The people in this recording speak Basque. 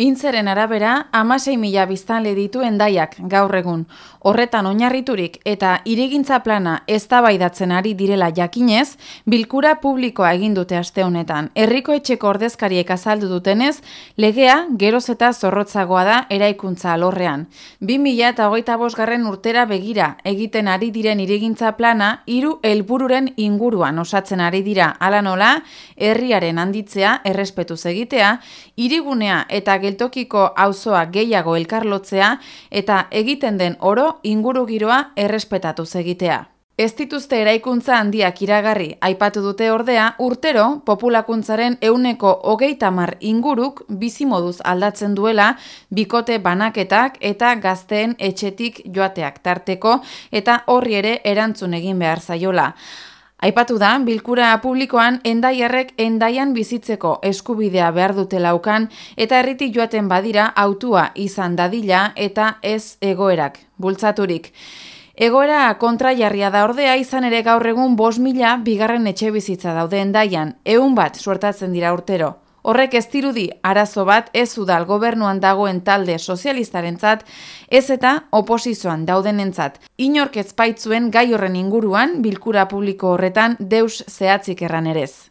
Intzeren arabera, amasei mila biztanle ditu endaiak gaur egun. Horretan oinarriturik eta irigintza plana eztabaidatzen ari direla jakinez, bilkura publikoa egin dute aste honetan. Herriko etxeko ordezkariek azaldu dutenez, legea geroz eta zorrotzagoa da eraikuntza alorrean. 2000 eta hogeita bosgarren urtera begira egiten ari diren irigintza plana, hiru helbururen inguruan osatzen ari dira. Ala nola, herriaren handitzea, errespetuz egitea, irigunea eta geltokiko auzoa gehiago elkarlotzea eta egiten den oro inguru giroa errespetatuz egitea. Ez dituzte eraikuntza handiak iragarri, aipatu dute ordea, urtero populakuntzaren euneko hogeita mar inguruk bizimoduz aldatzen duela bikote banaketak eta gazteen etxetik joateak tarteko eta horri ere erantzun egin behar zaiola. Aipatu da, bilkura publikoan endaiarrek endaian bizitzeko eskubidea behar dute laukan eta herriti joaten badira autua izan dadila eta ez egoerak, bultzaturik. Egoera kontra jarria da ordea izan ere gaur egun bos mila bigarren etxe bizitza daude endaian, eun bat suertatzen dira urtero. Horrek ez dirudi arazo bat ez udal gobernuan dagoen talde sozialistarentzat ez eta oposizioan daudenentzat. Inork ez baitzuen gai horren inguruan bilkura publiko horretan deus zehatzik erran erez.